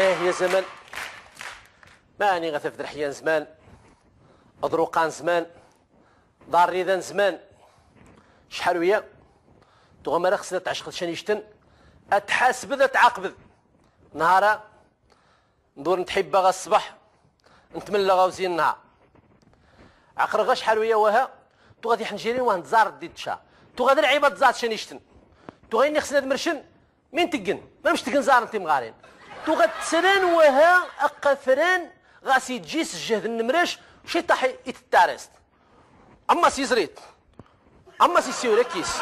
إيه يا زمان ماني غثف الحيان زمان. أضروقان زمان. دار ريدان زمان. شحال ويا؟ تغمى راه خصها تعشق شانيشتن اتحاسب تعاقب نهارا ندور نتحب غا الصباح. نتملى غا وزين النهار. عقر غا شحال ويا وها؟ تو غادي حنجيرين واه نتزار ديت شا تو غادي العيبه تزار شانيشتن تو غيني خصنا مرشن مين تقن؟ ما مش تقن زار انت مغارين. تو غتسران وها اقفران غاسي تجيس الجهد النمرش شي طاح يتتارست أما سي زريت أما سي سيورا كيس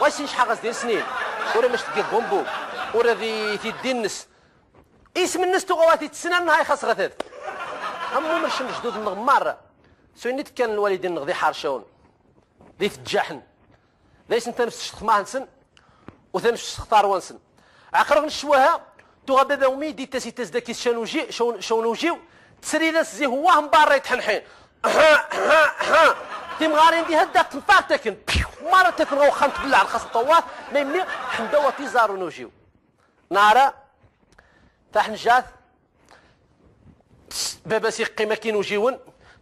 واسين شحال ديال سنين؟ ورا مش تلقى بومبو ورا ذي تيدينس اسم الناس تغواتي تسنان هاي خاص غثاث امو مرش مجدود النغمار سوينيت كان الوالدين نغذي حارشون ذي تجاحن ليس انت نفس الشخماه نسن وثمش تختار وانسن عقرغ نشواها تو بابا ومي دي تاسي تاس داكي شانوجي تسري ناس زي هو مباري تحنحين. تيم غارين دي هدا تنفار تاكن مرة تاكن غو خمت بالله على خاص الطوات ما يمني حمدوا تيزارو نوجيو. نارا تحن جاث بابا سي قيمة كي نوجيون.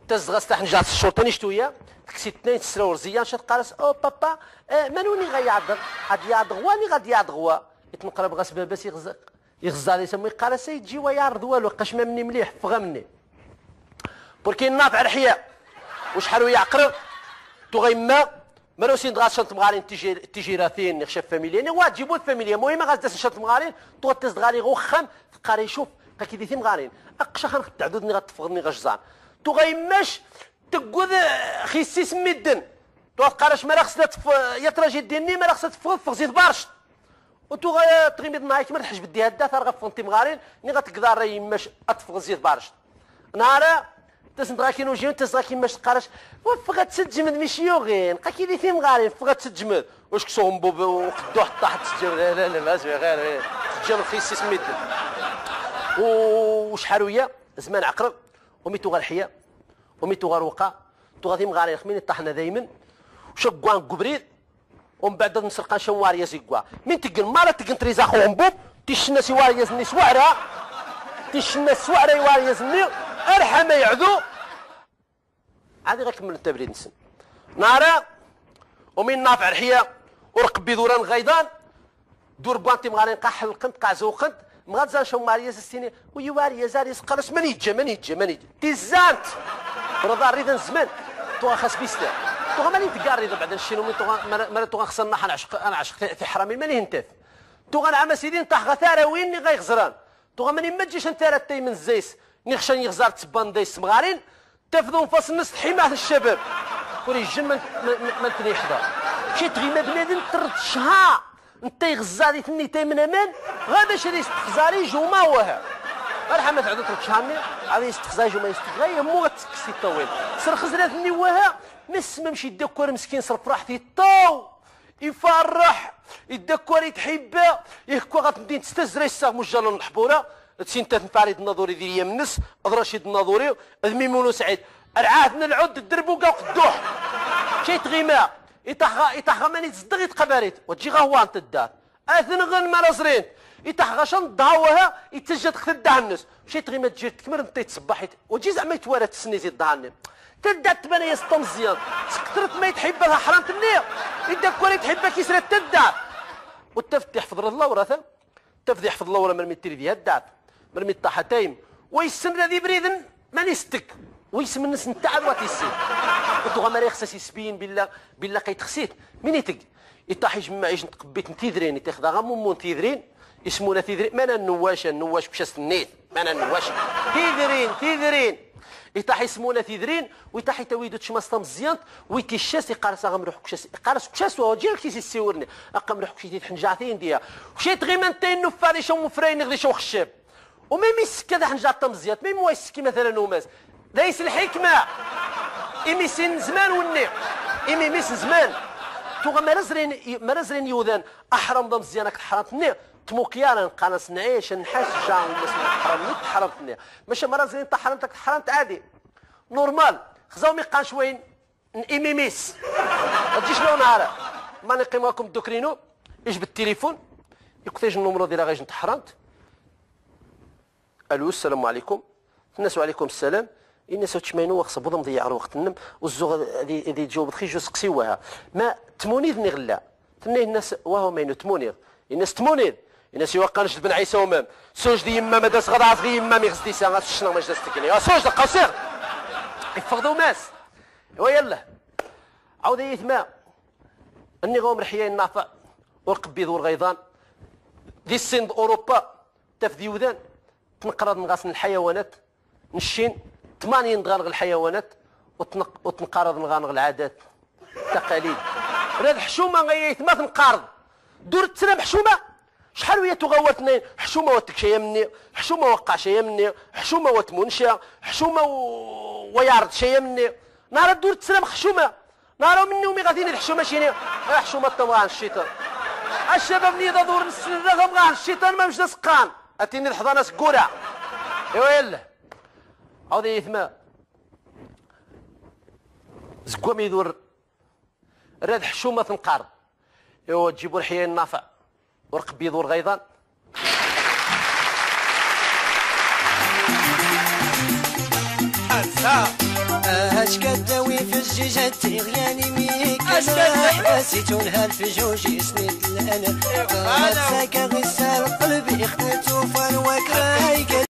تزغس تحن جاث الشرطة نشتويا كسي اثنين تسراور زيان شات قارس أو بابا آه منوني غيعضغ غادي يعضغواني غادي يعضغوا يتنقرب غاس بابا سي غزق. يغزى لي سمي قال جي ويعرض والو قاش ما مني مليح فغا مني. بوركي نافع الحياء. وشحال يعقرب؟ تو غيما مروسين دغا شنط مغارين التجيراتين نخشى فاميليا. وا تجيبو الفاميليا. المهم غاز شنط مغارين تو تز دغالي غو خام قاري شوف كي ديتي مغارين. أقشا خان تعدودني غتفغني غجزان. تو غيماش تقود خيسي سميدن تو قارش ما خصنا يا تراجي ديني ما خصها تفغ فغزيت بارش وتو غا تغيمد معاك ما تحج بدي هدا ثار غفنتي مغارين ني غتقدر يماش اطفغ زيت بارش. نهار تسنت غاكين وجيون تسغاكين ماش تقارش وفغا تسجمد مشيوغين قاكي دي ثيم غارين فغا تسجمد واش كسوهم بوب وقدو حتى حتى تسجمد لا لا لا غير تسجمد خيسي سميت. وشحال ويا زمان عقرب. وميتو غالحيا وميتو غروقا تو غادي مغارين خمين طحنا دايما. وشقوان قبريد ومن بعد نسرقان شواريا زيكوا من تقن مالا تقن تريزا خوهم بوب. تيشنا سواريا زني سوارا تيشنا سوارا يواريا زني. أرحم يعذو. عادي غنكمل التبريد نسن. نارا. ومن نافع الحيا ورقبي دوران غيضان دور بوانتي مغارين قاح القنت قاع زوقنت مغازان شو ماريا زستيني. ويواريا زاري سقرس. من يجي من يجي من يجي. تيزانت رضا ريدا زمان تو خاص بيستر تو ماني تقاري بعد الشينو من تو ما تو خصنا أنا عشق أنا عشق في حرامي ماني هنتف تو غنعم سيدي نطاح غثاره وين غيغزران تو ماني ما تجيش انت راه من الزيس. نخشى يغزار تبان ديس مغارين تفضوا نفاس الناس حمايه الشباب. كوري الجن ما تني يحضر. شي تغيما بنادم ترد شها. انت يغزاري ثني تيمن أمان. غادا شري استخزاري جوما وها. مرحبا تعدو ترد شهامي غادي يستخزاري جوما يستخزاري مو غتسكسي طويل سر خزرات وها. ما مشي يدكر مسكين صرف راحتي طو يفرح! يدكر يتحبى يهكو غتمدي تستزري الساغ مجال الحبورة. تسين فريد النظوري ديال يمنس رشيد النظوري ميمون سعيد العود الدربوكا قدوح شي تغيما يطحغا يطحغا ماني تصدق يتقباريت وتجي غا هو انت الدار. اثنغن مرزرين يطحغا شن ضاوها يتسجد خد الدهنس شي تغيما تجي تكمر انت تصبحيت وتجي زعما يتوارى تسنيتي الدهنس تدا سطو مزيان سكترت ما يتحب لها حرام النية يدك ولا يتحب كيسرى تدا والتفتح حفظ الله ورثه تفضي يحفظ الله ولا مرمي تري ديها الدعت مرمي الطاحتين. ويسم الذي بريدن ما نستك ويسم الناس نتاع واتيسي قلت غا مريخ ساسي سبين بالله. بالله قيت مين يتق. يطاح يجمع يجن تقبيت نتيذرين. يتاخذ غا مو تيذرين يسمونا تيذرين مانا النواش؟ النواش بشاس النيت مانا النواش؟ تيذرين تيذرين يطاح يسمونا تيذرين ويطاح يتويدو تشماس مزيان ويتي الشاس يقارس غا مروح كشاس يقارس كشاس وهو جيل كيسي سيورني اقا مروح كشي تحنجعتين ديا وشي تغيمان تين نفاري شو مفرين غدي شو خشاب وما يسكا ذا حنجات مزيات ما مو يسكي مثلا وماس ليس الحكمة إمي سن زمان وني. إمي ميس زمان. توغا مرزرين مرزرين يوذان أحرم ضم زيانك حرمتني تموكيانا قناص نعيش نحس جان مسمى حرمني تحرمتني. ماشي مرزرين تحرمتك تحرمت عادي. نورمال. خزاو ميقان شوين. إمي ميس ما تجيش لو نهار ماني قيماكم دوكرينو إيش بالتليفون؟ يكتاج النمرو ديال غايش تحرمت. ألو السلام عليكم. الناس وعليكم السلام. الناس تشمينو وخص بضم ضيع وقت النم والزوغ هذه تجاوب خي جو سقسيوها ما تمونيد ني غلا. تنيه الناس وهو مينو تمونيد الناس تمونيد الناس يوقع نجد بن عيسى ومام. سوج دي يما ما داس غدا عصغي يما مي غزدي سا شنو ما جلس تكني سوج قصير. يفقدوا ماس. ويلا عاود يثما أني غوم رحية النافع. ورقبي ذو الغيظان. دي السند أوروبا. تفدي وذان تنقرض نغاس الحيوانات. نشين. ثمانين دغانغ الحيوانات وتنق وتنقرض نغانغ العادات التقاليد هذا الحشومة غيث ما تنقارض دور تسلم حشومه شحال ويا اثنين حشومة وتكشي مني حشومة وقع شي مني حشومة وتمنشا حشومة و... ويعرض شي مني. نهار دور تسلم حشومه نهار مني ومي غاديين الحشومة شيني؟ حشومة تمغى الشيطان. الشباب ني دور نسل غا الشيطان ما مش نسقان أتيني الحضانه سكوره ايوا يلا عاود يثما زكوا ميدور راد حشومة تنقار إيوا تجيبوا الحياة النافع. ورق بيض ورغيضان اش كداوي في الجيجة تغياني ميك. أنا حباسيتون هالفجوج سنيت الانا ساكا غسال قلبي اختتو فان وكراي